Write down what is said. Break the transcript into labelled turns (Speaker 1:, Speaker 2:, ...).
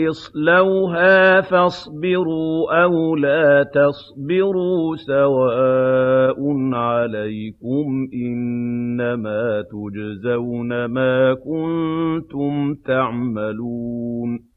Speaker 1: اصْلَوْهَا فَاصْبِرُوا أَوْ لَا تَصْبِرُوا سَوَاءٌ عَلَيْكُمْ ۖ إِنَّمَا تُجْزَوْنَ مَا كُنتُمْ تَعْمَلُونَ